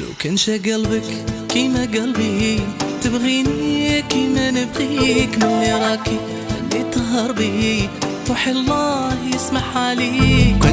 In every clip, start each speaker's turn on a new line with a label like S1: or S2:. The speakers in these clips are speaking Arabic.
S1: لو كان شا قلبك كيما قلبي تبغيني كيما نبغيك. ملي راكي اللي تهربي روحي الله يسمح عليك.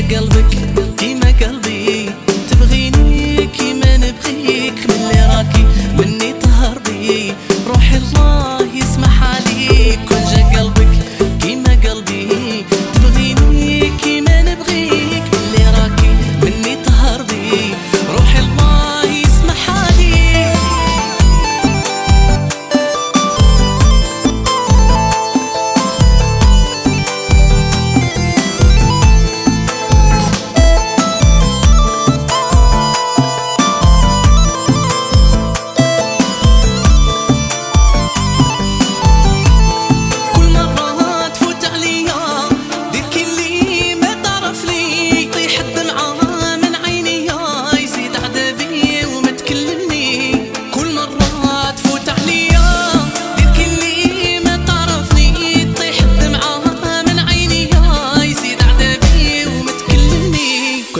S1: قلبك كيما قلبي. تبغيني كيما نبغيك. من اللي راكي مني تهربي روحي الله يسمح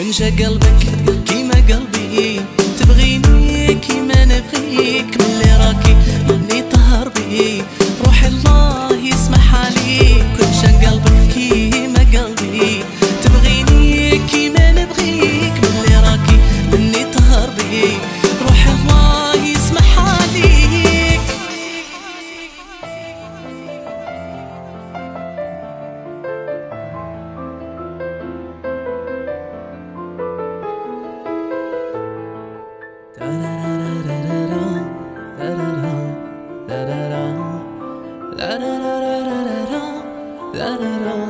S1: وينشى قلبك كيما قلبي. that it all